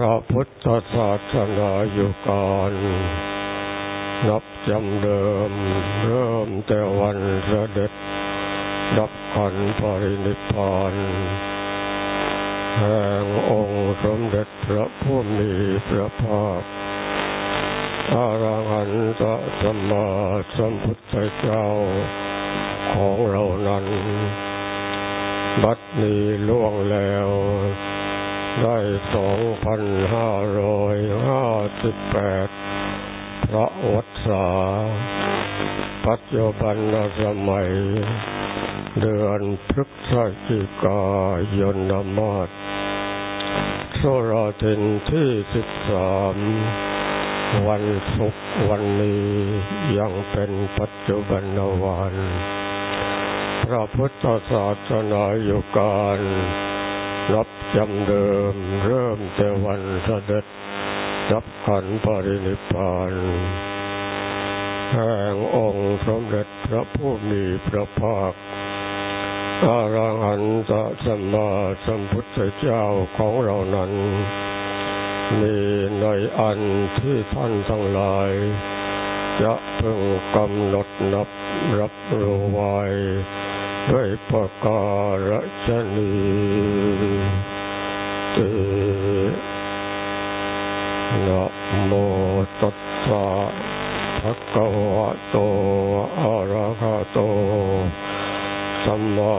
พระพุทธศาสนาอยู่ก่อนนับจำเดิม เริ่มแต่วันเสด็จดับขันปรินิพาน แห่งองค์สมเด็จพระผู้มีพระภาคอารัหันตสัมมาสัมพุทธเจ้าของเรานั้น บัดนี้ล่วงแล้ว ได้สองพันห้าร้อยห้าสิบแปดพระวัฏษาปัจจุบันสมัย เดือนพฤศจิกายนมาศโซรอเทนที่สิบสามวันศุกร์วันนี้ยังเป็นปัจจุบันวัน พระพุทธศาสนาอยู่การรับ จำเดิมเริ่มแต่วันเสด็จรับขันปรินิพานแห่งองค์สมเด็จพระผู้มีพระภาคอารังหันตสัมมาสัมพุทธเจ้าของเรานั้น มีในอันที่ท่านทั้งหลาย จะพึงกำหนดนับรับรู้ไว้ด้วยประการชนี ตินะโมตัสสะภะคะวะโตอะระหะโตสัมมา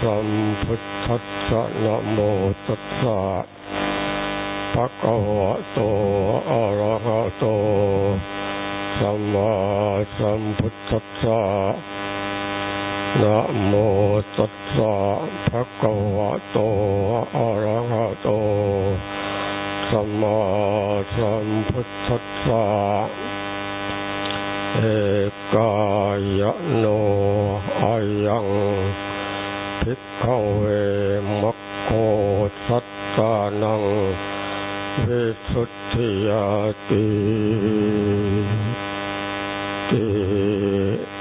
สัมพุทธัสสะนะโมตัสสะภะคะวะโตอะระหะโตสัมมาสัมพุทธัสสะ นะโมตัสสะภะคะวะโต อะระหะโต สัมมาสัมพุทธัสสะ เอกายโนอายังพิกขเวมัคโคสัตตานังวิสุทธิยาติติ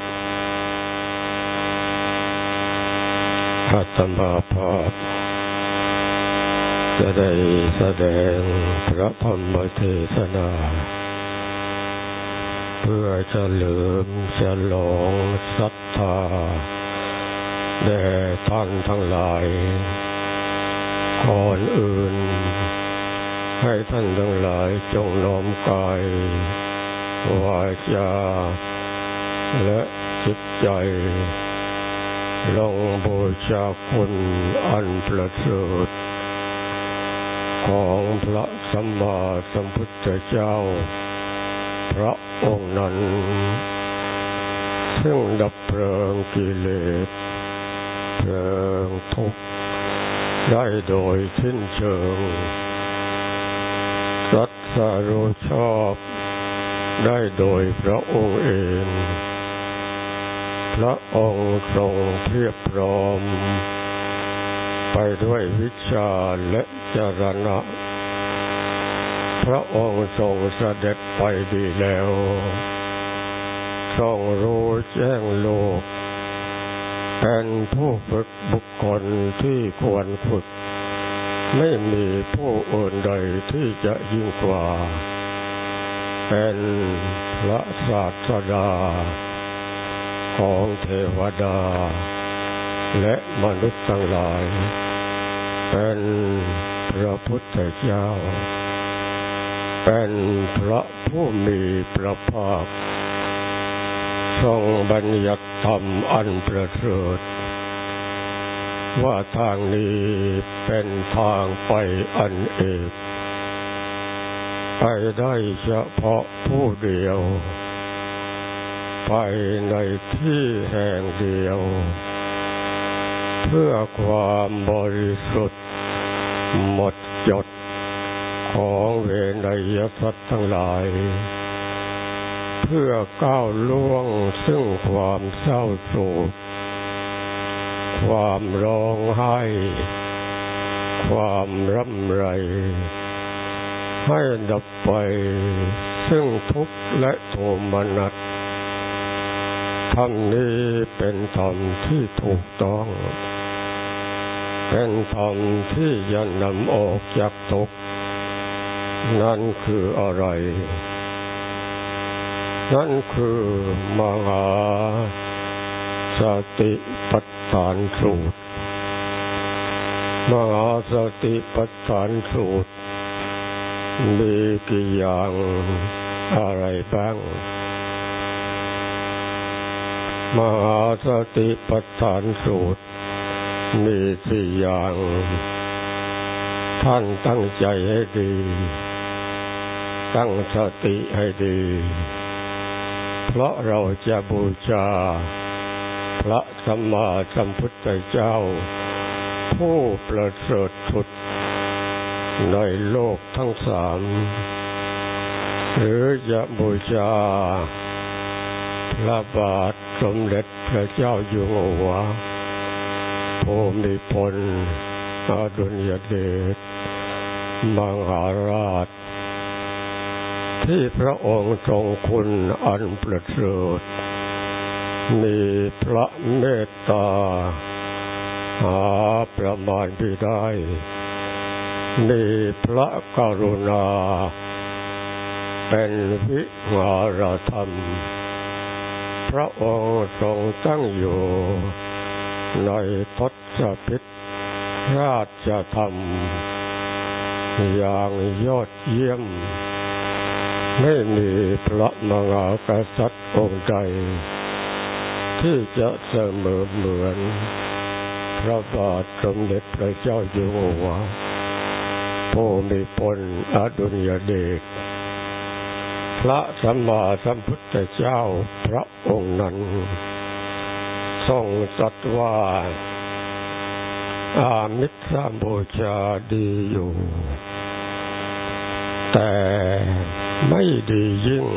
อาตมาภาพจะได้แสดงพระธรรมเทศนา เพื่อจะเลิมจะลองศรัทธาแด่ท่านทั้งหลายก่อนอื่น ให้ท่านทั้งหลายจงน้อมกาย วาจา และจิตใจ ลงบูชาคุณอันประเสริฐของพระสัมมาสัมพุทธเจ้า พระองค์นั้น ซึ่งดับเพลิงกิเลสเพลิงทุกข์ได้โดยสิ้นเชิงรัตสารุชอบได้โดยพระองค์เอง พระองค์ทรงเพียบพร้อม ไปด้วยวิชาและจรณะ พระองค์ทรงเสด็จไปดีแล้วทรงรู้แจ้งโลก เป็นผู้ฝึกบุคคลที่ควรฝึก ไม่มีผู้อื่นใดที่จะยิ่งกว่า เป็นพระศาสดา ของเทวดา และมนุษย์ทั้งหลาย เป็นพระพุทธเจ้า เป็นพระผู้มีพระภาคทรงบัญญัติธรรมอันประเสริฐว่าทางนี้เป็นทางไปอันเอกไปได้เฉพาะผู้เดียว ไปในที่แห่งเดียว เพื่อความบริสุทธิ์ หมดจดของเวนยสัตว์ทั้งหลาย เพื่อก้าวล่วงซึ่งความเศร้าโศกความร้องไห้ ความร่ำไร ให้ดับไปซึ่งทุกข์และโทมนัส ธรรมนี้เป็นธรรมที่ถูกต้อง เป็นธรรมที่ยันนำออกจากทุกนั่นคืออะไร นั่นคือมหาสติปัฏฐานสูตร มหาสติปัฏฐานสูตรมีกี่อย่างอะไรบ้าง มหาสติปัฏฐานสูตร มีสี่อย่าง ท่านตั้งใจให้ดี ตั้งสติให้ดี เพราะเราจะบูชา พระสัมมาสัมพุทธเจ้า ผู้ประเสริฐสุด ในโลกทั้งสาม หรือจะบูชาพระบาท สมเด็จพระเจ้าอยู่หัวภูมิพลอดุลยเดชมหาราช ที่พระองค์ทรงคุณอันประเสริฐมีพระเมตตา หาประมาณไม่ได้ มีพระกรุณา เป็นวิหารธรรม พระองค์ทรงตั้งอยู่ ในทศพิษราชธรรม อย่างยอดเยี่ยม ไม่มีพระมหากษัตริย์องค์ใด ที่จะเสมอเหมือนพระบาทสมเด็จพระเจ้าอยู่หัวผู้มีพลอดุลยเดช พระสัมมาสัมพุทธเจ้าพระองค์นั้น ทรงตรัสว่า อามิตรบูชาดีอยู่ แต่ไม่ดียิ่ง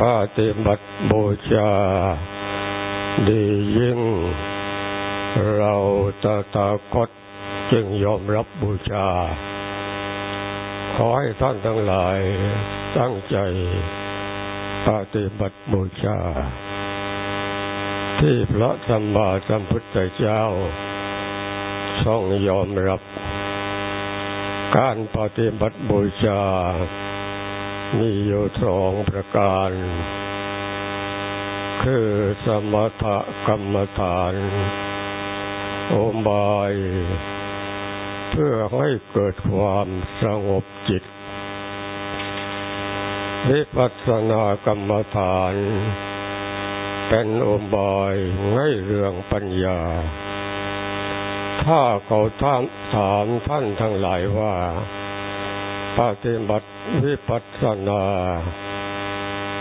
ปฏิบัติบูชาดียิ่ง เราตถาคตจึงยอมรับบูชา ขอให้ท่านทั้งหลาย ตั้งใจปฏิบัติบูชา ที่พระสัมมาสัมพุทธเจ้าทรงยอมรับ การปฏิบัติบูชา มีอยู่สองประการ คือสมถกรรมฐาน โอบาย เพื่อให้เกิดความสงบจิตวิปัสสนากรรมฐาน เป็นอบายง่ายเรื่องปัญญา ถ้าเขาถามถามท่านทั้งหลายว่า ปฏิบัติวิปัสสนา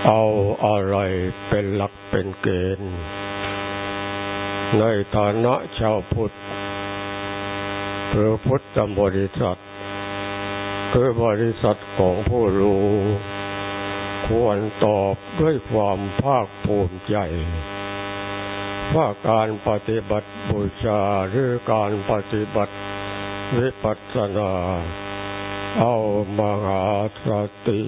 เอาอะไรเป็นหลักเป็นเกณฑ์ ในฐานะชาวพุทธ หรือพุทธบริษัท คือบริษัทของผู้รู้ ควรตอบด้วยความภาคภูมิใจ ว่าการปฏิบัติบูชาหรือการปฏิบัติวิปัสสนา เอามหาสติ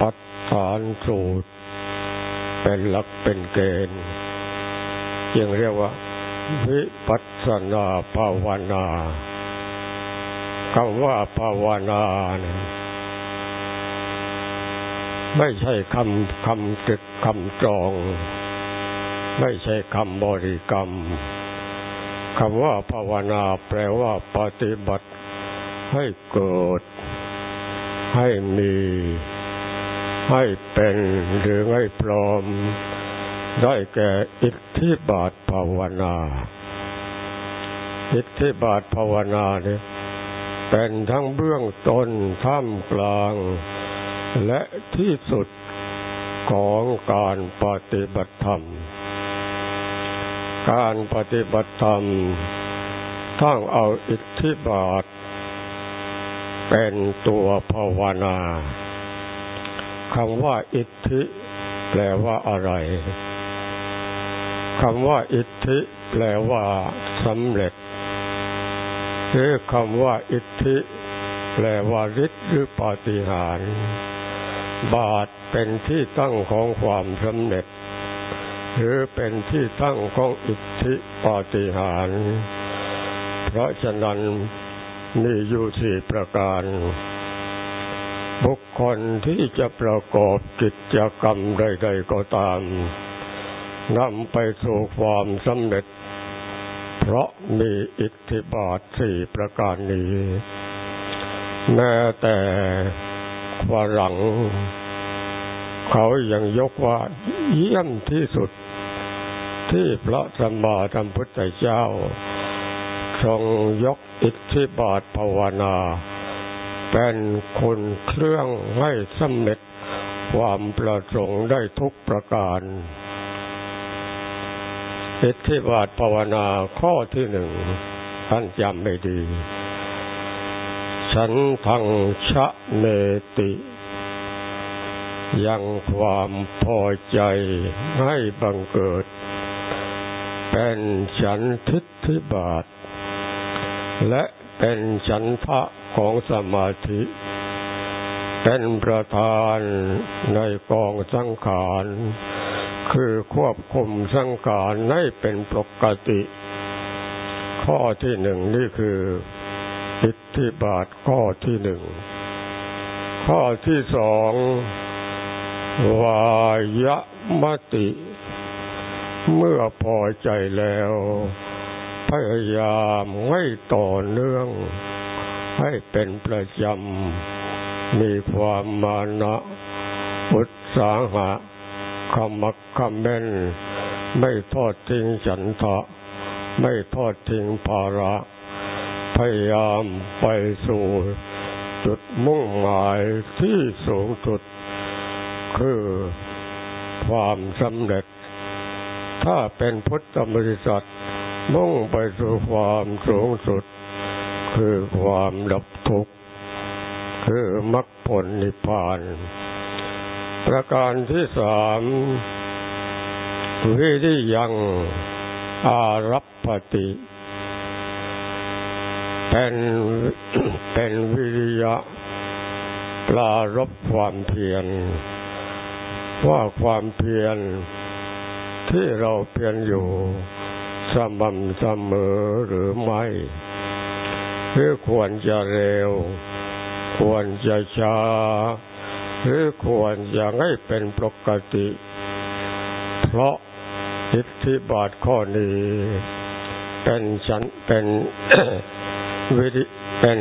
ปัฏฐานสูตร เป็นหลักเป็นเกณฑ์ยังเรียกว่า วิปัส สนาภาวนาคำว่าภาวนาเนี่ยไม่ใช่คำคำตึกคำจอง ไม่ใช่คำบริกรรมคำว่าภาวนาแปลว่าปฏิบัติให้เกิด ให้มี ให้เป็นหรือให้พร้อม ได้แก่อิทธิบาทภาวนา อิทธิบาทภาวนาเนี่ยเป็นทั้งเบื้องต้นท่ามกลาง และที่สุดของการปฏิบัติธรรม การปฏิบัติธรรมทั้งเอาอิทธิบาท เป็นตัวภาวนาคำว่าอิทธิแปลว่าอะไรคำว่าอิทธิแปลว่าสำเร็จ หรือคำว่าอิทธิแปลว่าฤทธิ์หรือปาฏิหาริย์บาทเป็นที่ตั้งของความสำเร็จ หรือเป็นที่ตั้งของอิทธิปาฏิหาริย์เพราะฉะนั้นมีอยู่สี่ประการ บุคคลที่จะประกอบกิจกรรมใด ๆ ก็ตามนำไปสู่ความสำเร็จ เพราะมีอิทธิบาทสี่ประการนี้ แม้แต่ฝรั่งเขายังยกว่าเยี่ยมที่สุดที่พระสัมมาสัมพุทธเจ้า ทรงยกอิทธิบาทภาวนา เป็นคนเครื่องให้สำเร็จความประสงค์ได้ทุกประการ อิทธิบาทภาวนาข้อที่หนึ่งท่านจำไม่ดี ฉันทังชะเนติ ยังความพอใจให้บังเกิด เป็นฉันทิฏฐิบาท และเป็นฉันทะของสมาธิ เป็นประธานในกองสังขาร คือควบคุมสังขารให้เป็นปกติ ข้อที่หนึ่งนี่คืออิทธิบาทข้อที่หนึ่ง ข้อที่สองวายมติ เมื่อพอใจแล้ว พยายามให้ต่อเนื่อง ให้เป็นประจำ มีความมานะอุตสาหะ ขมักขมันไม่ทอดทิ้งฉันทะ ไม่ทอดทิ้งภาระ พยายามไปสู่จุดมุ่งหมายที่สูงสุด คือความสำเร็จ ถ้าเป็นพุทธบริษัทมุ่งไปสู่ความสูงสุด คือความดับทุกข์ คือมรรคผลนิพพาน ประการที่สามวิริยังอารัปปติ เป็นเป็นวิริยะปลารบความเพียรว่าความเพียรที่เราเพียรอยู่สม่ำเสมอหรือไม่หรือควรจะเร็ว ควรจะช้า รือควรจะให้เป็นปกติ เพราะอิทธิบาทข้อนี้เป็นฉันเป็นวิริเป็น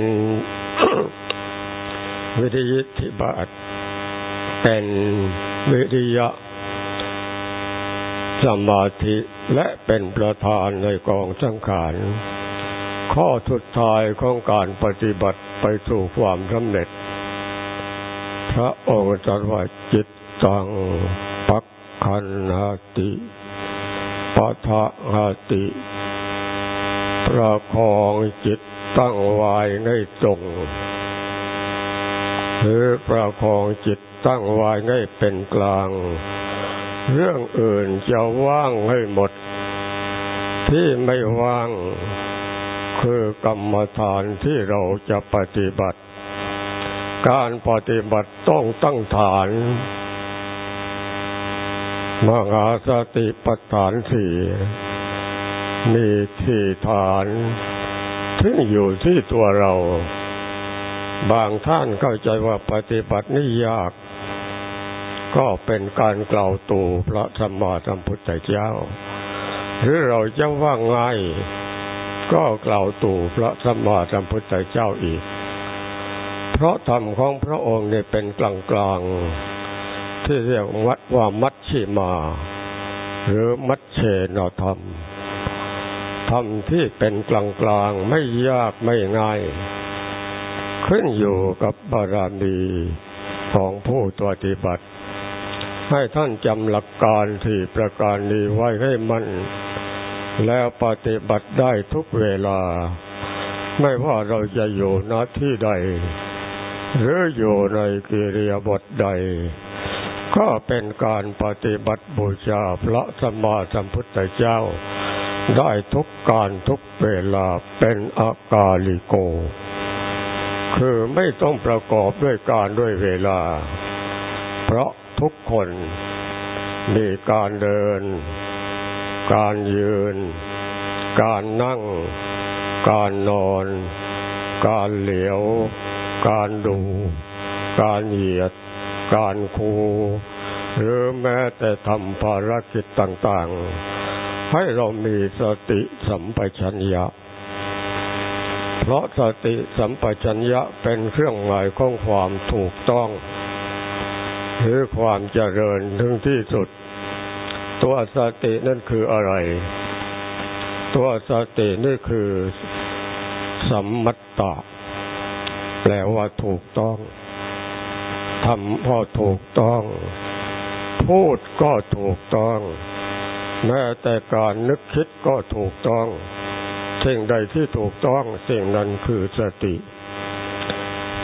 วิริยิทธิบาท เป็นวิริยะสมาธิและเป็นประธานในกองสังขาร ข้อสุดท้ายของการปฏิบัติไปสู่ความสำเร็จ พระองค์ตรัสว่าจิตตังปักขันหาติปัทะหาติประคองจิตตั้งไว้ในตรงหรือประคองจิตตั้งไว้ให้เป็นกลาง เรื่องอื่นจะว่างให้หมด ที่ไม่ว่างคือกรรมฐานที่เราจะปฏิบัติ การปฏิบัติต้องตั้งฐานมหาสติปัฏฐานสี่มีที่ฐานที่อยู่ที่ตัวเรา บางท่านเข้าใจว่าปฏิบัตินี่ยาก ก็เป็นการกล่าวตู่พระสัมมาสัมพุทธเจ้า หรือเราจะว่าง่ายก็กล่าวตู่พระสัมมาสัมพุทธเจ้าอีก เพราะธรรมของพระองค์เนี่ยเป็นกลางกลางที่เรียกวัดว่ามัชชิมา หรือมัชเชนธรรม ธรรมที่เป็นกลางกลางไม่ยากไม่ง่าย ขึ้นอยู่กับบารมีของผู้ปฏิบัติ ให้ท่านจำหลักการที่ประการนี้ไว้ให้มันแล้วปฏิบัติได้ทุกเวลา ไม่ว่าเราจะอยู่ณที่ใด หรืออยู่ในกิริยาบทใด ก็เป็นการปฏิบัติบูชาพระสัมมาสัมพุทธเจ้า ได้ทุกการทุกเวลาเป็นอากาลิโก คือไม่ต้องประกอบด้วยการด้วยเวลา เพราะทุกคนมีการเดิน การยืน การนั่ง การนอน การเหลียว การดูการเหยียด การคูหรือแม้แต่ทำภารกิจต่างๆ ให้เรามีสติสัมปชัญญะ เพราะสติสัมปชัญญะเป็นเครื่องหมายของความถูกต้อง หรือความเจริญถึงที่สุด ตัวสตินั่นคืออะไร ตัวสตินี่คือสัมมัตตะ แปลว่าถูกต้องทำพอถูกต้อง พูดก็ถูกต้อง แม้แต่การนึกคิดก็ถูกต้อง สิ่งใดที่ถูกต้อง สิ่งนั้นคือสติ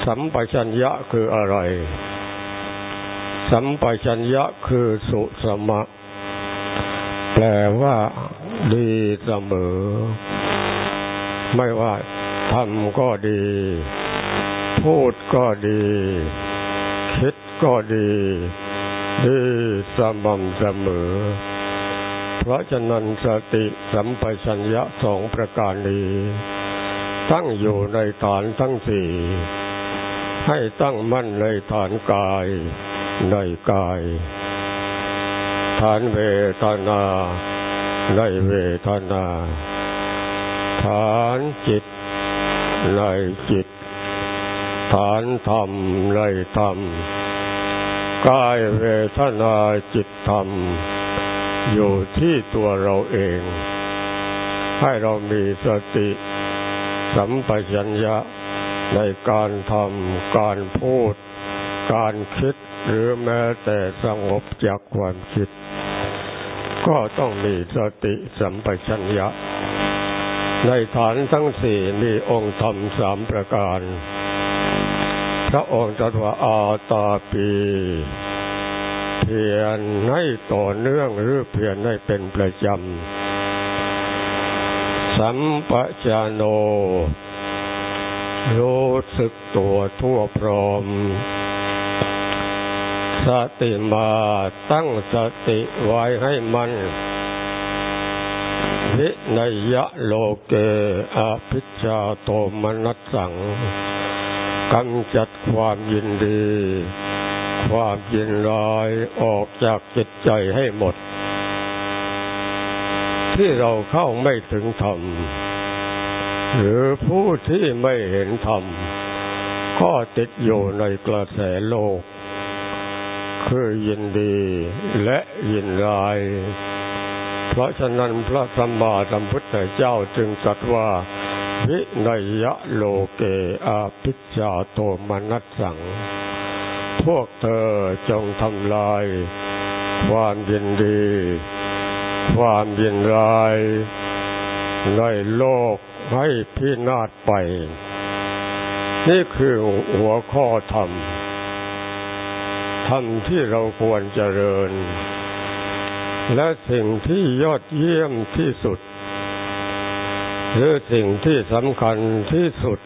สัมปชัญญะคืออะไร สัมปชัญญะคือสุสมะ แปลว่าดีเสมอ ไม่ว่าทำก็ดี พูดก็ดี คิดก็ดีดีสม่ำเสมอ เพราะฉะนั้นสติสัมปชัญญะสองประการนี้ ตั้งอยู่ในฐานทั้งสี่ ให้ตั้งมั่นในฐานกายในกาย ฐานเวทนาในเวทนา ฐานจิตในจิต ฐานธรรมในธรรมกายเวทนาจิตธรรม อยู่ที่ตัวเราเอง ให้เรามีสติ สัมปชัญญะในการทำการพูด การคิดหรือแม้แต่สงบจากความคิด ก็ต้องมีสติสัมปชัญญะ ในฐานทั้งสี่มีองค์ธรรมสามประการ พระองค์ตรัสว่าอาตาปีเพียรให้ต่อเนื่องหรือเพียรให้เป็นประจำ สัมปชาโน รู้สึกตัวทั่วพร้อม สติมาตั้งสติไว้ให้มันวินยะโลเกอภิชาโตมนัสสัง กำจัดความยินดี ความยินร้ายออกจากจิตใจให้หมด ที่เราเข้าไม่ถึงธรรมหรือผู้ที่ไม่เห็นธรรมก็ติดอยู่ในกระแสโลก คือยินดีและยินร้าย เพราะฉะนั้นพระสัมมาสัมพุทธเจ้าจึงตรัสว่า วินยะโลเกอาพิจาโตมนัสสัง พวกเธอจงทำลาย ความยินดี ความยินร้าย ในโลกให้พินาศไป นี่คือหัวข้อธรรม ธรรมที่เราควรเจริญ และสิ่งที่ยอดเยี่ยมที่สุด หรือสิ่งที่สำคัญที่สุด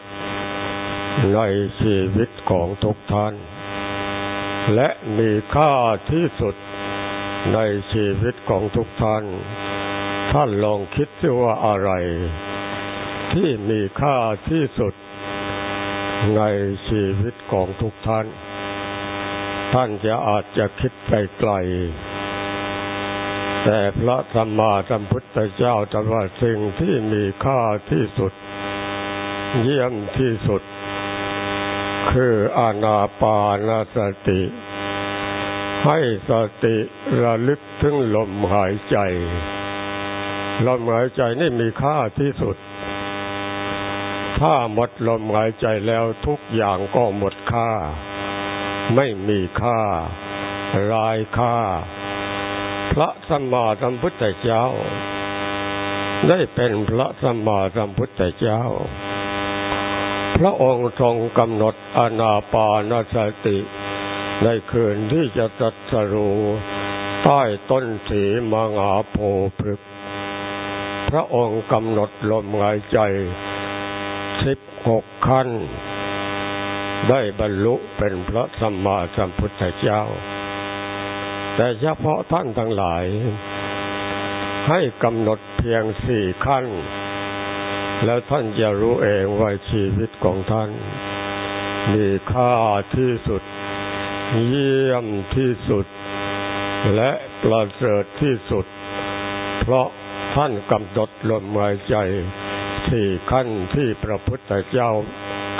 ในชีวิตของทุกท่าน และมีค่าที่สุดในชีวิตของทุกท่าน ท่านลองคิดดูว่าอะไร ที่มีค่าที่สุดในชีวิตของทุกท่าน ท่านจะอาจจะคิดไปไกล แต่พระสัมมาสัมพุทธเจ้าตรัสว่าสิ่งที่มีค่าที่สุด เยี่ยมที่สุด คืออานาปานสติ ให้สติระลึกถึงลมหายใจ ลมหายใจนี่มีค่าที่สุด ถ้าหมดลมหายใจแล้วทุกอย่างก็หมดค่า ไม่มีค่า รายค่า พระสัมมาสัมพุทธเจ้า ได้เป็นพระสัมมาสัมพุทธเจ้า พระองค์ทรงกำหนดอนาปานสติ ในคืนที่จะตัดสรูใต้ต้นสีมังาโพพฤกพระองค์กำหนดลมหายใจสิบหกขั้น ได้บรรลุเป็นพระสัมมาสัมพุทธเจ้า แต่เฉพาะท่านทั้งหลาย ให้กำหนดเพียงสี่ขั้น แล้วท่านจะรู้เองว่าชีวิตของท่าน มีค่าที่สุด เยี่ยมที่สุด และประเสริฐที่สุด เพราะท่านกำหนดลมหายใจที่ขั้นที่พระพุทธเจ้า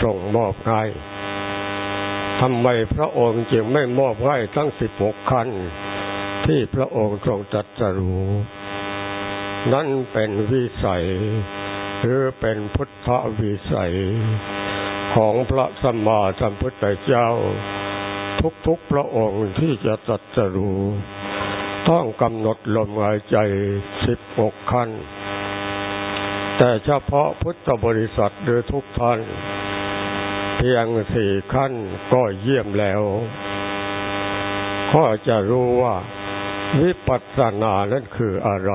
ทรงมอบให้ทำไมพระองค์จึงไม่มอบให้ทั้งสิบหกขั้น ที่พระองค์ทรงจัดสรู้ นั่นเป็นวิสัย หรือเป็นพุทธวิสัย ของพระสัมมาสัมพุทธเจ้า ทุกๆพระองค์ที่จะจัดสรู้ ต้องกำหนดลมหายใจสิบหกขั้น แต่เฉพาะพุทธบริษัทหรือทุกท่าน เพียงสี่ขั้นก็เยี่ยมแล้วก็จะรู้ว่า วิปัสสนานั้นคืออะไร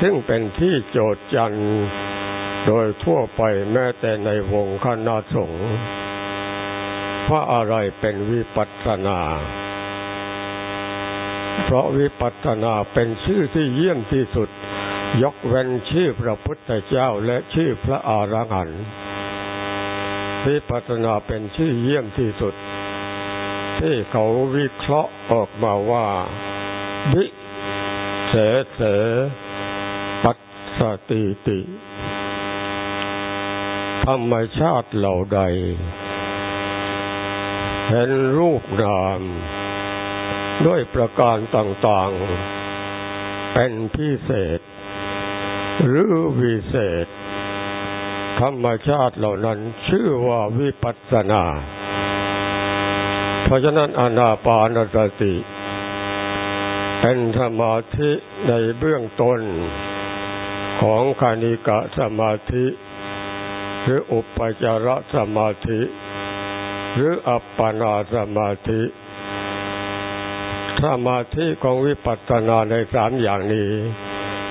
ซึ่งเป็นที่โจทย์จันโดยทั่วไปแม้แต่ในวงคณะสงฆ์ว่าอะไรเป็นวิปัสสนา เพราะวิปัสสนาเป็นชื่อที่เยี่ยมที่สุด ยกเว้นชื่อพระพุทธเจ้าและชื่อพระอรหันต์วิปัสสนาเป็นชื่อเยี่ยมที่สุด ที่เขาวิเคราะห์ออกมาว่าวิเสเสปัสสติติ ธรรมชาติเหล่าใด เห็นรูปนาม ด้วยประการต่างๆ เป็นพิเศษ หรือวิเศษ ธรรมชาติเหล่านั้นชื่อว่าวิปัสสนา ราะฉะนั้นอนาปานสติ เป็นสมาธิในเบื้องต้นของคานิกะสมาธิ หรืออุปจารสมาธิ หรืออัปปนาสมาธิ สมาธิของวิปัสสนาในสามอย่างนี้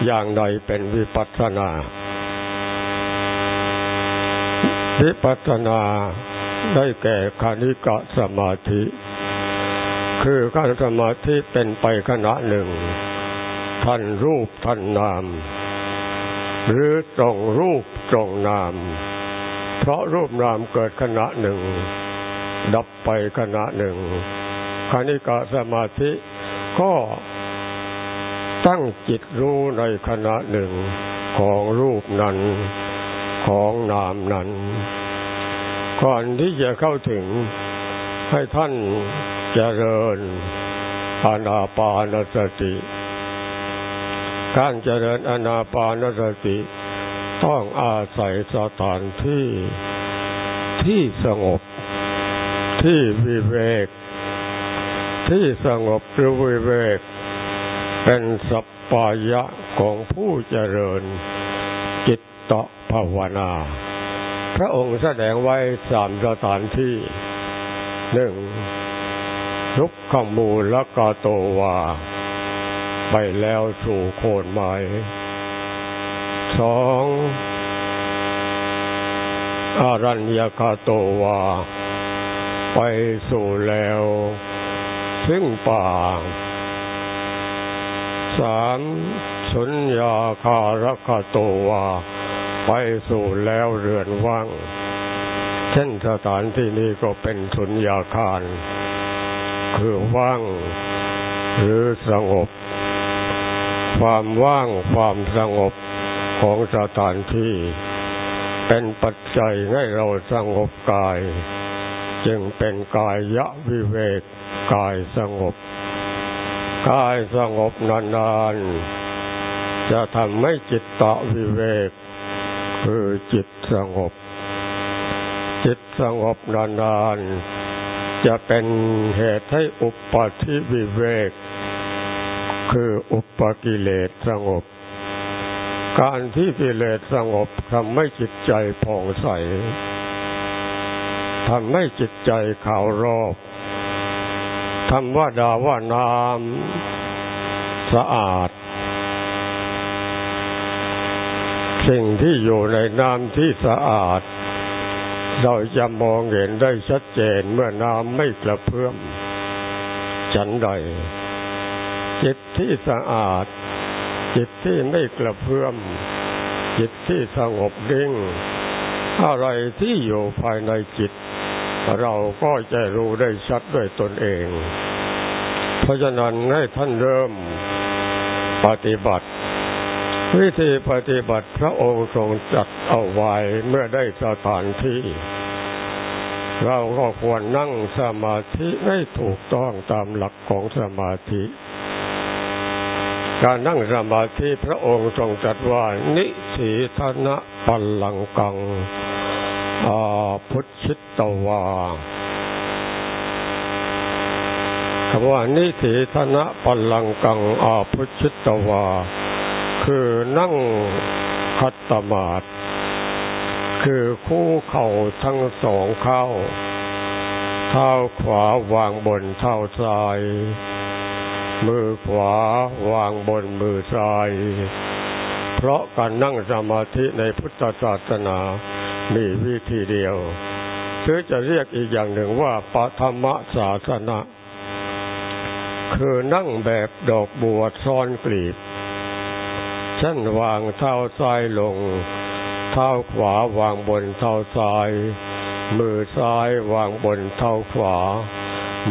อย่างใดเป็นวิปัสสนา วิปัสสนา ได้แก่คานิกะสมาธิ คือการสมาธิเป็นไปขณะหนึ่งท่านรูปท่านนาม หรือตรงรูปตรงนาม เพราะรูปนามเกิดขณะหนึ่ง ดับไปขณะหนึ่งคณิกะสมาธิก็ตั้งจิตรู้ในขณะหนึ่งของรูปนั้น ของนามนั้น ก่อนที่จะเข้าถึงให้ท่านเจริญอานาปานสติ การเจริญอานาปานสติ ต้องอาศัยสถานที่ที่สงบ ที่วิเวก ที่สงบหรือวิเวก เป็นสัปปายะของผู้เจริญจิตตภาวนา พระองค์แสดงไว้สามสถานที่หนึ่งลุกขมูลกาโตวา ไปแล้วสู่โคนไม้สองอารัญญาคาโตวา ไปสู่แล้ว ซึ่งป่าสามสุญญาคารคาโตวา ไปสู่แล้วเรือนว่าง เช่นสถานที่นี้ก็เป็นสุญญาคาร คือว่าง หรือสงบ ความว่างความสงบของสถานที่ เป็นปัจจัยให้เราสงบกาย จึงเป็นกายยะวิเวกกายสงบ กายสงบนานๆจะทำให้จิตตะวิเวก คือจิตสงบ จิตสงบนานๆ จะเป็นเหตุให้อุปาทิวิเวก คืออุปกิเลสสงบ การที่กิเลสสงบทำให้จิตใจผ่องใสทำให้จิตใจขาวรอบคำว่าดาว่าน้ำสะอาด สิ่งที่อยู่ในน้ำที่สะอาด เราจะมองเห็นได้ชัดเจนเมื่อน้ำไม่กระเพื่อมฉันใด จิตที่สะอาด จิตที่ไม่กระเพื่อมจิตที่สงบดิ่ง อะไรที่อยู่ภายในจิต เราก็จะรู้ได้ชัดด้วยตนเอง เพราะฉะนั้นให้ท่านเริ่มปฏิบัติ วิธีปฏิบัติพระองค์ทรงจัดเอาไว้เมื่อได้สถานที่ เราก็ควรนั่งสมาธิให้ถูกต้องตามหลักของสมาธิ การนั่งสมาธิพระองค์ทรงจัดว่านิสีธนะปัลลังกังอาพุชิตตวาคำว่านิสีธนะปัลลังกังอาพุชิตตวา คือนั่งคัตตมาดคือคู่เข่าทั้งสองเข้า เท้าขวาวางบนเท้าซ้าย มือขวาวางบนมือซ้าย เพราะการนั่งสมาธิในพุทธศาสนามีวิธีเดียวหรือจะเรียกอีกอย่างหนึ่งว่าปฐมศาสนาคือนั่งแบบดอกบัวซ้อนกลีบ เช่นวางเท้าซ้ายลง เท้าขวาวางบนเท้าซ้าย มือซ้ายวางบนเท้าขวา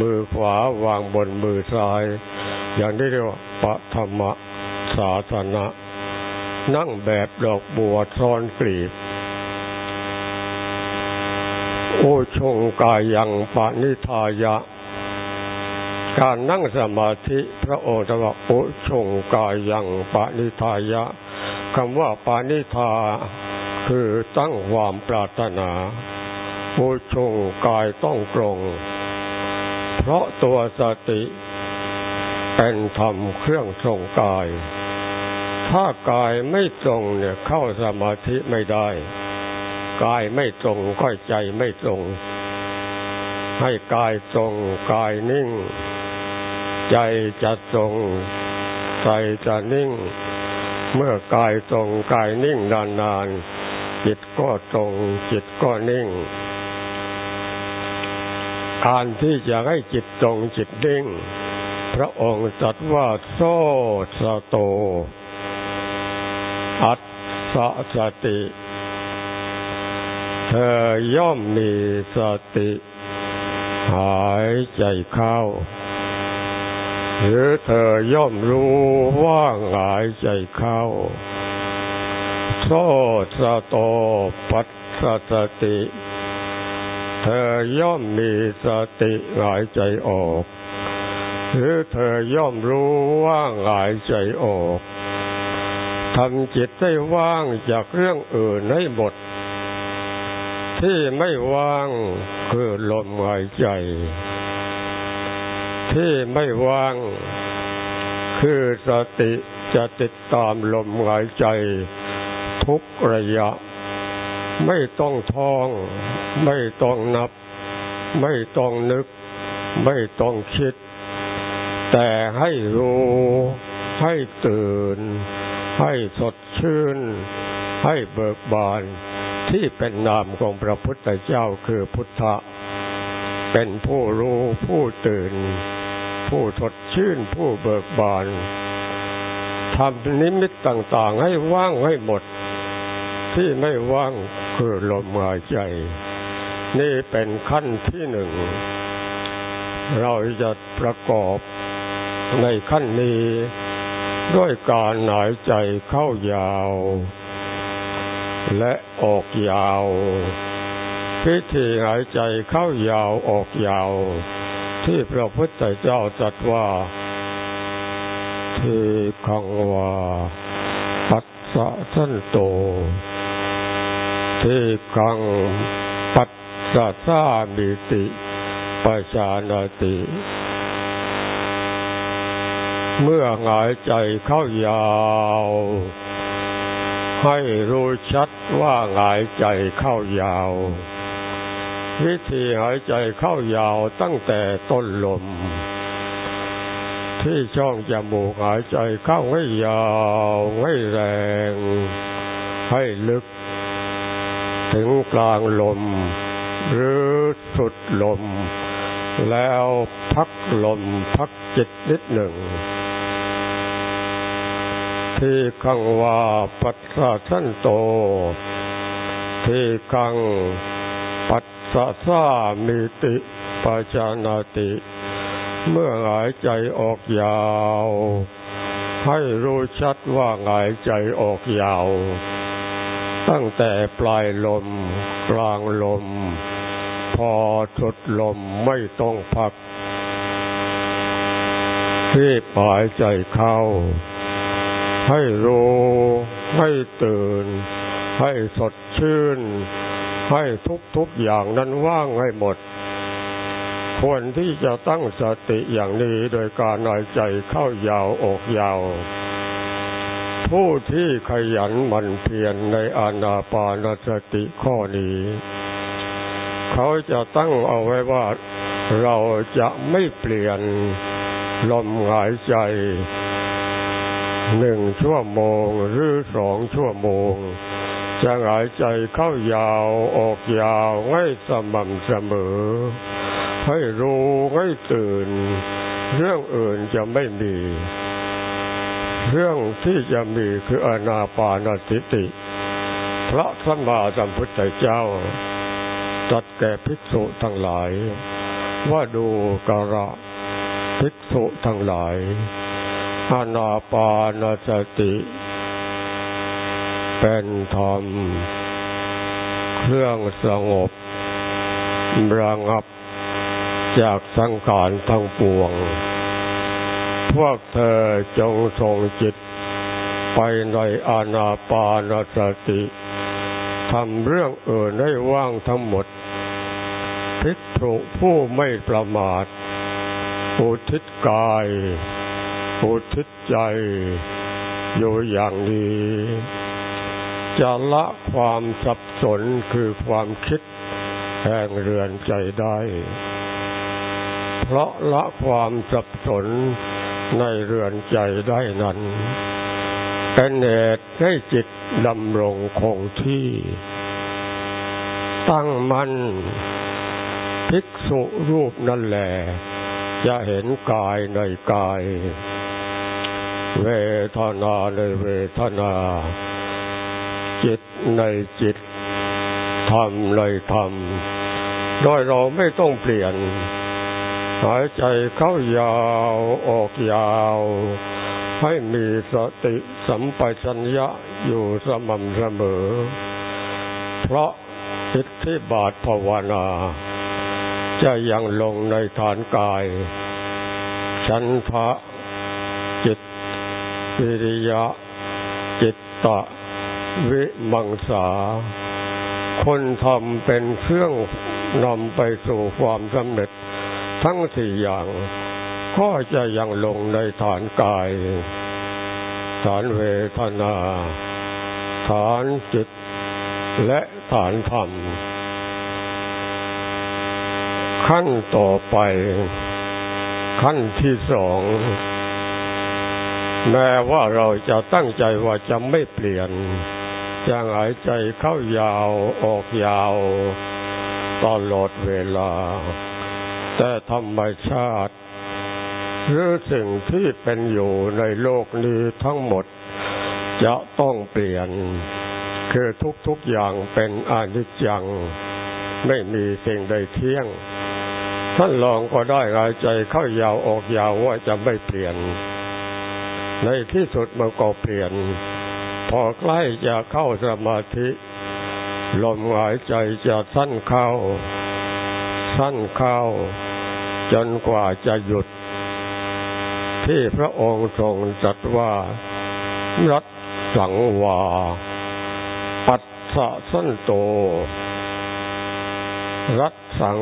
มือขวาวางบนมือซ้าย อย่างนี้เรียกว่าปฐมศาสนานั่งแบบดอกบัวซ้อนกลีบ โอชงกายังปานิทายะ การนั่งสมาธิพระองค์จะว่าโอชงกายยังปานิทายะคำว่าปานิทาคือตั้งความปรารถนาโอชงกายต้องตรง เพราะตัวสติเป็นธรรมเครื่องทรงกาย ถ้ากายไม่ตรงเนี่ยเข้าสมาธิไม่ได้ กายไม่ตรงก็ใจไม่ตรงให้กายตรงกายนิ่ง ใจจะตรงใจจะนิ่ง เมื่อกายตรงกายนิ่งนานๆจิตก็ตรงจิตก็นิ่ง การที่จะให้จิตตรงจิตนิ่ง พระองค์จัดว่าโซสโต อัตสสติเธอย่อมมีสติ หายใจเข้า หรือเธอย่อมรู้ว่าหายใจเข้าโซสโตปัสสติ เธอย่อมมีสติหายใจออก หรือเธอย่อมรู้ว่าหายใจออกทำจิตให้ว่างจากเรื่องอื่นให้หมด ที่ไม่ว่างคือลมหายใจ ที่ไม่ว่าง คือสติจะติดตามลมหายใจ ทุกระยะ ไม่ต้องท่อง ไม่ต้องนับ ไม่ต้องนึก ไม่ต้องคิด แต่ให้รู้ ให้ตื่น ให้สดชื่น ให้เบิกบานที่เป็นนามของพระพุทธเจ้าคือพุทธะเป็นผู้รู้ผู้ตื่น ผู้สดชื่นผู้เบิกบานทำนิมิตต่างๆ ให้ว่างให้หมด ที่ไม่ว่างคือลมหายใจ นี่เป็นขั้นที่หนึ่ง เราจะประกอบในขั้นนี้ด้วยการหายใจเข้ายาว และออกยาว พิธีหายใจเข้ายาวออกยาว ที่พระพุทธเจ้าตรัสว่าทีขังวาปัสสะสันโตทีขังปัสสะสามิติปชานาติ เมื่อหายใจเข้ายาว ให้รู้ชัดว่าหายใจเข้ายาว วิธีหายใจเข้ายาวตั้งแต่ต้นลม ที่ช่องจมูกหายใจเข้าให้ยาวให้แรง ให้ลึก ถึงกลางลม หรือสุดลม แล้วพักลมพักจิตนิดหนึ่ง ที่ขังว่าปัสสะสันโต ทีขัง สะสามิติปัจานาติ เมื่อหายใจออกยาว ให้รู้ชัดว่าหายใจออกยาว ตั้งแต่ปลายลม กลางลม พอจุดลมไม่ต้องพักที่ปลายใจเข้า ให้รู้ ให้ตื่น ให้สดชื่น ให้ทุกทุกอย่างนั้นว่างให้หมด ควรที่จะตั้งสติอย่างนี้โดยการหายใจเข้ายาวออกยาว ผู้ที่ขยันหมั่นเพียรในอานาปานสติข้อนี้ เขาจะตั้งเอาไว้ว่าเราจะไม่เปลี่ยนลมหายใจหนึ่งชั่วโมงหรือสองชั่วโมง จะหายใจเข้ายาวออกยาวให้สม่ำเสมอ ให้รู้ให้ตื่น เรื่องอื่นจะไม่มี เรื่องที่จะมีคืออนาปานสติ พระสัมมาสัมพุทธเจ้าจัดแก่ภิกษุทั้งหลาย ว่าดูกระภิกษุทั้งหลาย อนาปานสติ เป็นธรรม เครื่องสงบระงับจากสังขารทั้งปวง พวกเธอจงส่งจิตไปในอานาปานสติทำเรื่องอื่นให้ว่างทั้งหมด พิกษุผู้ไม่ประมาท อุทิศกาย อุทิศใจ อยู่อย่างนี้ จะละความสับสนคือความคิดแห่งเรือนใจได้ เพราะละความสับสนในเรือนใจได้นั้น เป็นเหตุให้จิตดำรงคงที่ ตั้งมั่นภิกษุรูปนั่นแหละจะเห็นกายในกาย เวทนาในเวทนา ในจิตธรรมในธรรมโดยเราไม่ต้องเปลี่ยน หายใจเข้ายาวออกยาว ให้มีสติสัมปชัญญะอยู่สม่ำเสมอ เพราะอิทธิบาทภาวนา จะยังลงในฐานกายฉันทะจิตวิริยะ จิตตะ วิมังสา คนทำเป็นเครื่องนำไปสู่ความสำเร็จทั้งสี่อย่าง ก็จะยังลงในฐานกาย ฐานเวทนา ฐานจิต และฐานธรรม ขั้นต่อไป ขั้นที่สองแม้ว่าเราจะตั้งใจว่าจะไม่เปลี่ยน จะหายใจเข้ายาวออกยาวตลอดเวลา แต่ธรรมชาติ หรือสิ่งที่เป็นอยู่ในโลกนี้ทั้งหมด จะต้องเปลี่ยน คือทุกๆอย่างเป็นอนิจจัง ไม่มีสิ่งใดเที่ยง ท่านลองก็ได้หายใจเข้ายาวออกยาวว่าจะไม่เปลี่ยน ในที่สุดมันก็เปลี่ยน พอใกล้จะเข้าสมาธิ ลมหายใจจะสั้นเข้า สั้นเข้า จนกว่าจะหยุด ที่พระองค์ทรงจัดว่ารัตสังวา ปัสสะสั้นโต รัตสัง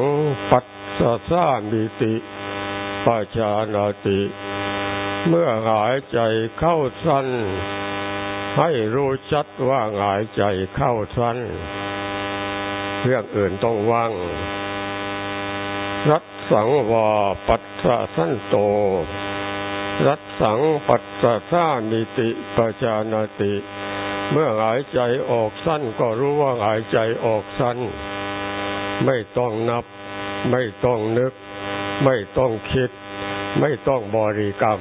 ปัสสัสามิติปาชานาติ เมื่อหายใจเข้าสั้น ให้รู้ชัดว่าหายใจเข้าสั้นเรื่องอื่นต้องว่าง รัตสังวาปัสสะสั้นโต รัตสังปัสสะสามิติปาชานาติ เมื่อหายใจออกสั้นก็รู้ว่าหายใจออกสั้น ไม่ต้องนับ ไม่ต้องนึก ไม่ต้องคิด ไม่ต้องบริกรรม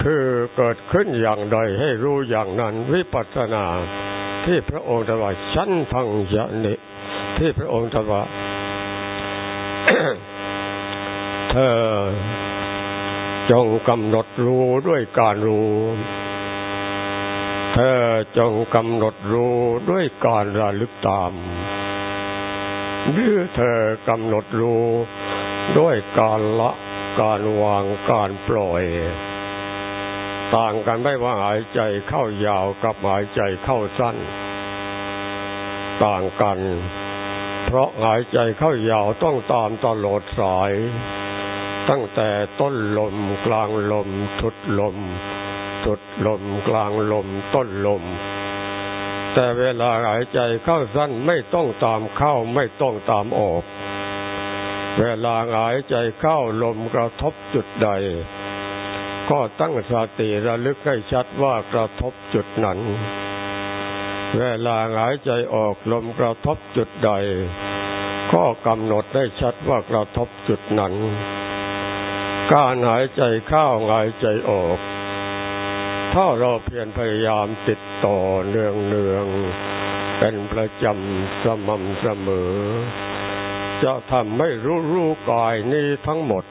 คือเกิดขึ้นอย่างใดให้รู้อย่างนั้นวิปัสสนา ที่พระองค์ตรัสว่าชั้นทังยะนิที่พระองค์ตรัสว่าเธอจงกำหนดรู้ด้วยการรู้ เธอจงกำหนดรู้ด้วยการระลึกตาม หรือเธอกำหนดรู้ด้วยการละการวางการปล่อย ต่างกันไม่ว่าหายใจเข้ายาวกับหายใจเข้าสั้น ต่างกัน เพราะหายใจเข้ายาวต้องตามตลอดสาย ตั้งแต่ต้นลมกลางลมทุดลม ทุดลมกลางลมต้นลม แต่เวลาหายใจเข้าสั้นไม่ต้องตามเข้าไม่ต้องตามออก เวลาหายใจเข้าลมกระทบจุดใด ก็ตั้งสติระลึกให้ชัดว่ากระทบจุดนั้น เวลาหายใจออกลมกระทบจุดใด ก็กำหนดได้ชัดว่ากระทบจุดนั้น การหายใจเข้าหายใจออก ถ้าเราเพียรพยายามติดต่อเนืองเนืองเป็นประจำสม่ำเสมอ จะทำให้รู้รู้กายนี้ทั้งหมด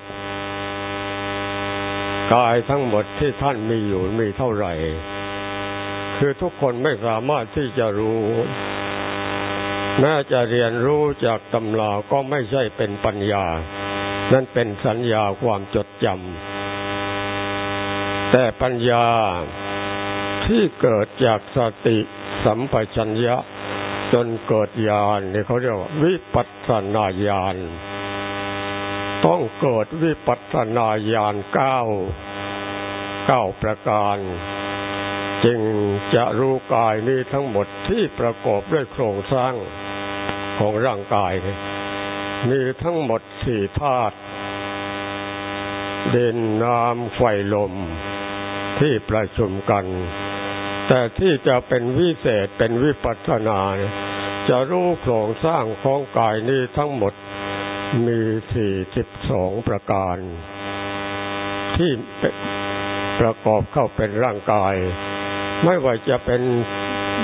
กายทั้งหมดที่ท่านมีอยู่มีเท่าไหร่ คือทุกคนไม่สามารถที่จะรู้แม้จะเรียนรู้จากตำราก็ไม่ใช่เป็นปัญญา นั่นเป็นสัญญาความจดจำแต่ปัญญาที่เกิดจากสติสัมปชัญญะจนเกิดญาณนี่เขาเรียกว่าวิปัสสนาญาณ ต้องเกิดวิปัสสนาญาณเก้าเก้าประการ จึงจะรู้กายนี้ทั้งหมดที่ประกอบด้วยโครงสร้างของร่างกาย มีทั้งหมดสี่ธาตุเด่นน้ำไฟลมที่ประชุมกัน แต่ที่จะเป็นวิเศษเป็นวิปัสสนา จะรู้โครงสร้างของกายนี้ทั้งหมด มีสี่สิบสองประการ ที่ประกอบเข้าเป็นร่างกาย ไม่ว่าจะเป็น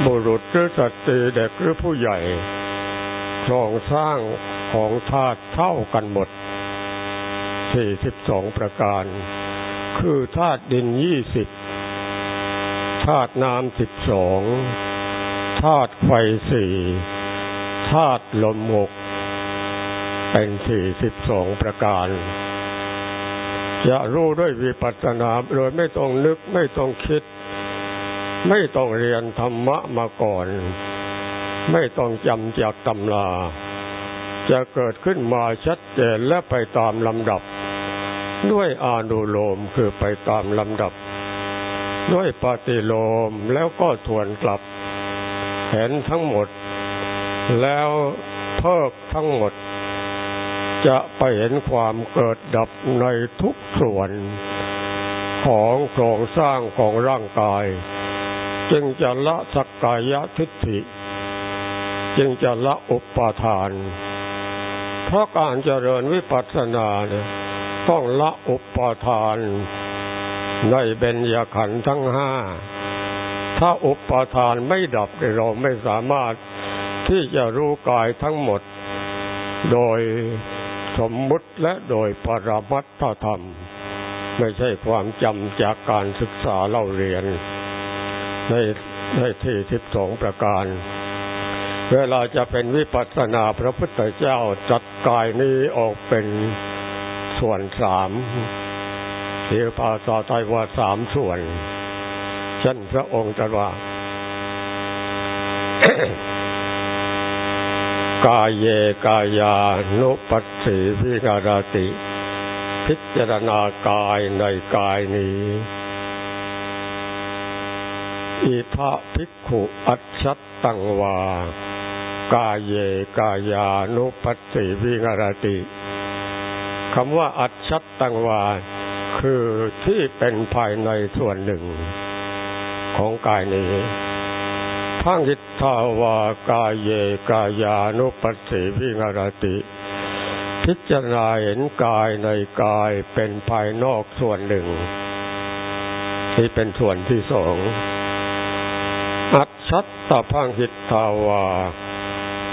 บุรุษหรือสตรีเด็กหรือผู้ใหญ่โครงสร้างของธาตุเท่ากันหมดสี่สิบสองประการ คือธาตุดินยี่สิบธาตุน้ำสิบสองธาตุไฟสี่ธาตุลมหก เป็นสี่สิบสองประการ จะรู้ด้วยวิปัสสนาโดยไม่ต้องนึกไม่ต้องคิด ไม่ต้องเรียนธรรมะมาก่อน ไม่ต้องจำจากตำราจะเกิดขึ้นมาชัดเจนและไปตามลำดับ ด้วยอานุโลมคือไปตามลำดับ ด้วยปฏิโลมแล้วก็ทวนกลับ เห็นทั้งหมด แล้วเพิกทั้งหมด จะไปเห็นความเกิดดับในทุกส่วน ของโครงสร้างของร่างกาย จึงจะละสักกายทิฏฐิ จึงจะละอุปาทาน เพราะการเจริญวิปัสสนาเนี่ยต้องละอุปาทาน ในเบญญาขันธ์ทั้งห้า ถ้าอุปาทานไม่ดับเราไม่สามารถที่จะรู้กายทั้งหมด โดย สมมุติและโดยปรมัตถธรรม ไม่ใช่ความจำจากการศึกษาเล่าเรียน ในในที่สิบสองประการ เวลาจะเป็นวิปัสสนาพระพุทธเจ้าจัดกายนี้ออกเป็นส่วนสามที่ภาษาไทยว่าสามส่วนเช่นพระองค์จะว่า กายเยกายานุปัสสีวิกาติ พิจารณากายในกายนี้อิทะภิกขุอัจฉตตังวา กายเยกายานุปัสสิวิงารติคำว่าอัจฉตตังวา คือที่เป็นภายในส่วนหนึ่งของกายนี้ พังหิทาวากายเยกายานุปัสสิวิงารติ พิจารณาเห็นกายในกายเป็นภายนอกส่วนหนึ่งนี่เป็นส่วนที่สองอัจฉัตตพังหิตทาวา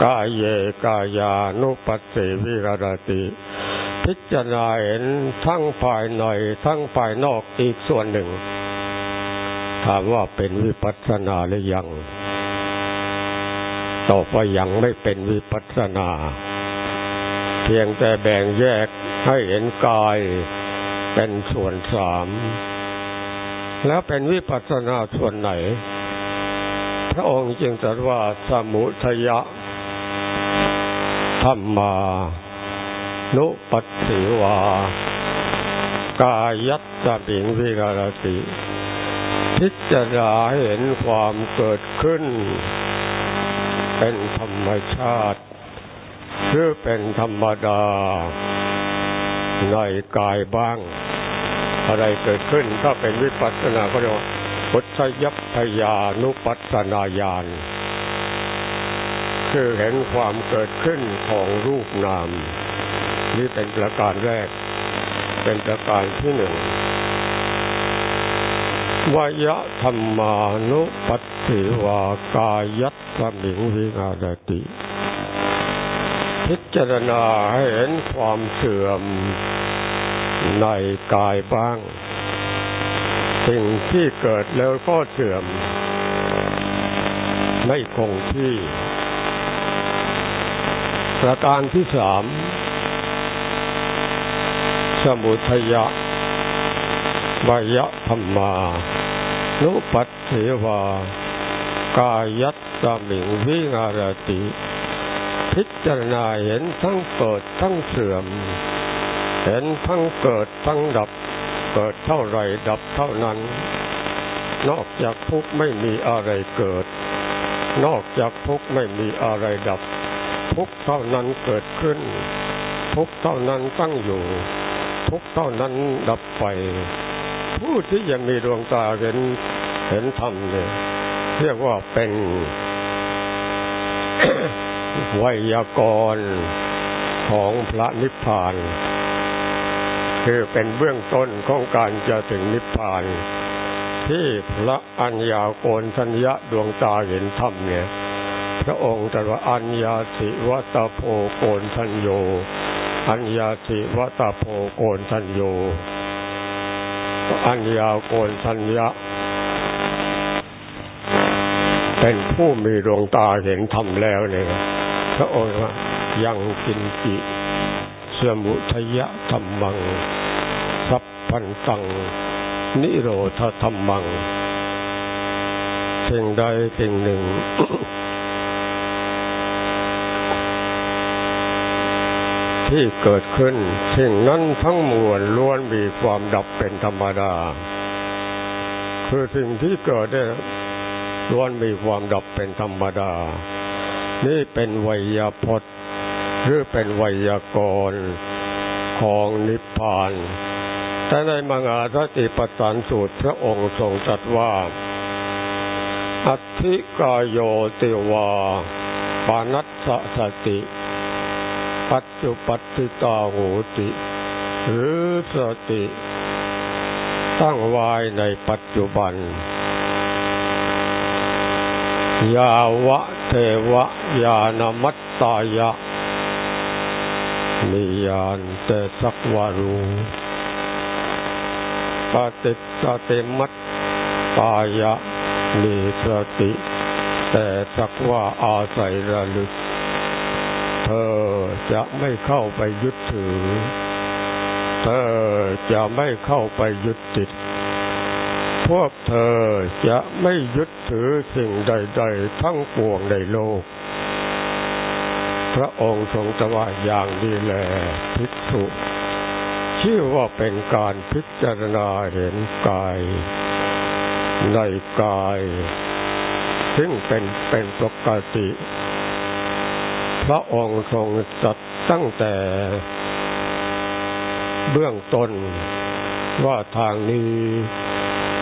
กายเยกายานุปัสสิวิรดติ พิจารณาเห็นทั้งภายในทั้งภายนอกอีกส่วนหนึ่ง ถามว่าเป็นวิปัสสนาหรือยัง ตอบว่ายังไม่เป็นวิปัสสนา เพียงแต่แบ่งแยกให้เห็นกายเป็นส่วนสาม แล้วเป็นวิปัสสนาส่วนไหน พระองค์จึงตรัสว่าสมุทยะธรรมานุปัสสิวา กายัตตบิงวิกรติ พิจารณาเห็นความเกิดขึ้น เป็นธรรมชาติหรือเป็นธรรมดา ในกายบ้าง อะไรเกิดขึ้นถ้าเป็นวิปัสสนาก็เรียกว่าพุทธยัพยานุปัสสนาญาณคือเห็นความเกิดขึ้นของรูปนาม นี่เป็นประการแรก เป็นประการที่หนึ่ง วายะธรรมานุปัสสิวากายัตสมิงวิงาติ พิจารณาให้เห็นความเสื่อมในกายบ้าง สิ่งที่เกิดแล้วก็เสื่อม ไม่คงที่ ประการที่สาม สมุทยะ วายะธรรมานุปัสเทวากายัตสมิงวิงารติ พิจารณาเห็นทั้งเกิดทั้งเสื่อม เห็นทั้งเกิดทั้งดับ เกิดเท่าไรดับเท่านั้น นอกจากทุกไม่มีอะไรเกิด นอกจากทุกไม่มีอะไรดับ ทุกเท่านั้นเกิดขึ้น ทุกเท่านั้นตั้งอยู่ ทุกเท่านั้นดับไป ผู้ที่ยังมีดวงตาเห็นเห็นธรรมเนี่ยเรียกว่าเป็นไวยากรณ์ของพระนิพพาน คือเป็นเบื้องต้นของการจะถึงนิพพาน ที่พระอัญญาโกณทัญญะดวงตาเห็นธรรมเนี่ย พระองค์ตรัสว่าอัญญาสิวัตโพโกนทัญโย อัญญาสิวัตโพโกนทัญโย อัญญาโกนทัญญะ เป็นผู้มีดวงตาเห็นธรรมแล้วเนี่ยพระองค์ว่ายังกินจิสมุทยะธรรมังสัพพันตัง นิโรธธรรมังสิ่งใดสิ่งหนึ่ง ที่เกิดขึ้น สิ่งนั้นทั้งมวลล้วนมีความดับเป็นธรรมดา คือสิ่งที่เกิดได้ล้วนมีความดับเป็นธรรมดา นี่เป็นไวยพจน์หรือเป็นไวยากรณ์ของนิพพาน แต่ในมังอาสติปสานสูตรพระองค์ทรงตรัสว่า อัธิกายโยติวาปานัสสติ ปัจจุปัตติตาโหติ หรือสติ ตั้งไว้ในปัจจุบัน ยาวะเทวะยานมัตตายะมียานแต่สักวารูปฏิสติมัตตายะมีสติ แต่สักว่าอาศัยระลึก ธอจะไม่เข้าไปยึดถือ เธอจะไม่เข้าไปยึดติด พวกเธอจะไม่ยึดถือสิ่งใด ๆ ทั้งปวงในโลก พระองค์ทรงตว่าอย่างดีแลภิกษุ ชื่อว่าเป็นการพิจารณาเห็นกาย ในกาย ซึ่งเป็นเป็นปกติ พระองค์ทรงจัดตั้งแต่เบื้องต้นว่าทางนี้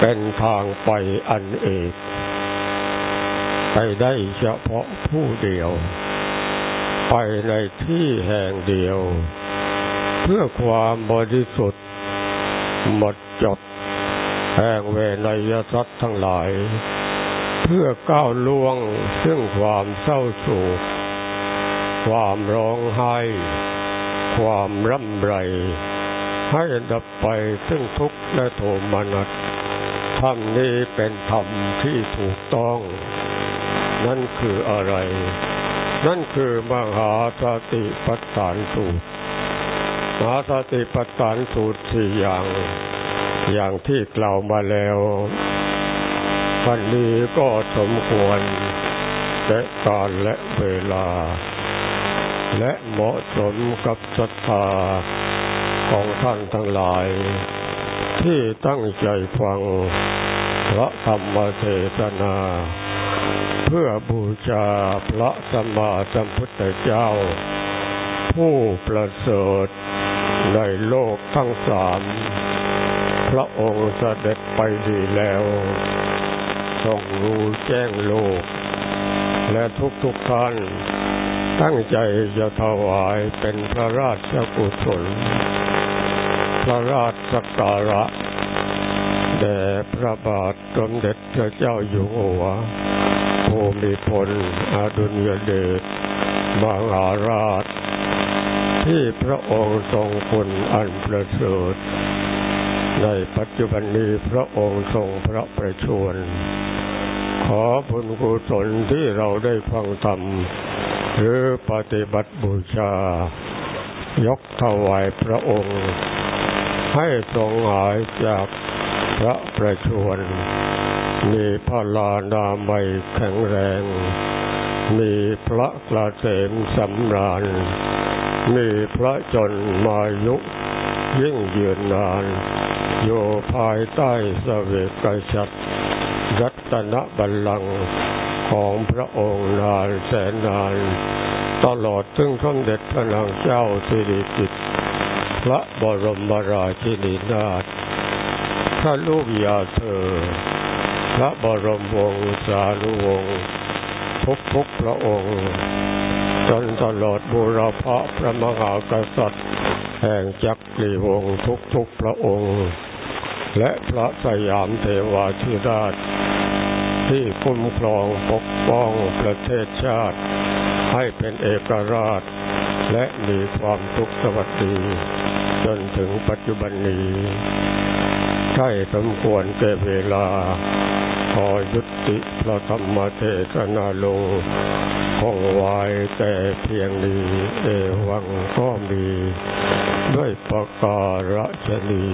เป็นทางไปอันเอกไปได้เฉพาะผู้เดียว ไปในที่แห่งเดียว เพื่อความบริสุทธิ์ หมดจด แห่งเวนยสัตทั้งหลาย เพื่อก้าวล่วงซึ่งความเศร้าโศก ความร้องไห้ ความร่ำไร ให้ดับไปซึ่งทุกข์และโทมนัสธรรมนี้เป็นธรรมที่ถูกต้อง นั่นคืออะไร นั่นคือมหาสติปัฏฐานสูตรมหาสติปัฏฐานสูตรสี่อย่าง อย่างที่กล่าวมาแล้ววันนี้ก็สมควรและการและเวลา และเหมาะสมกับศรัทธาของท่านทั้งหลาย ที่ตั้งใจฟังพระธรรมเทศนา เพื่อบูชาพระสัมมาสัมพุทธเจ้า ผู้ประเสริฐในโลกทั้งสาม พระองค์เสด็จไปดีแล้วทรงรู้แจ้งโลก และทุกๆท่าน ตั้งใจจะถวายเป็นพระราชกุศล พระราชสักการะ แด่พระบาทสมเด็จพระเจ้าอยู่หัวภูมิพลอดุลยเดชมหาราช ที่พระองค์ทรงคุณอันประเสริฐในปัจจุบันนี้พระองค์ทรงพระประชวรขอบุญกุศลที่เราได้ฟังธรรม หรือปฏิบัติบูชา ยกถวายพระองค์ ให้ทรงหายจากพระประชวรมีพระลานามัยแข็งแรง มีพระกระเสมสำราญ มีพระจนมายุยิ่งยืนนาน อยู่ภายใต้สเวกชัดรัตนบัลลังก์ ของพระองค์นานแสนนาน ตลอดถึงสมเด็จพระนางเจ้าสิริกิติ์พระบรมราชินีนาถพระลูกยาเธอ พระบรมวงศานุวงศ์ทุกทุกพระองค์จนตลอดบูรพะพระมหากษัตริย์ แห่งจักรีวงศ์ทุกทุกพระองค์ และพระสยามเทวาธิราช ที่คุ้มครองปกป้องประเทศชาติ ให้เป็นเอกราช และมีความสุขสวัสดีจนถึงปัจจุบันนี้ใช่สมควรแก่เวลา ขอยุติพระธรรมเทศนาลงคงไว้แต่เพียงนี้ เอวังก็มี ด้วยประการฉนี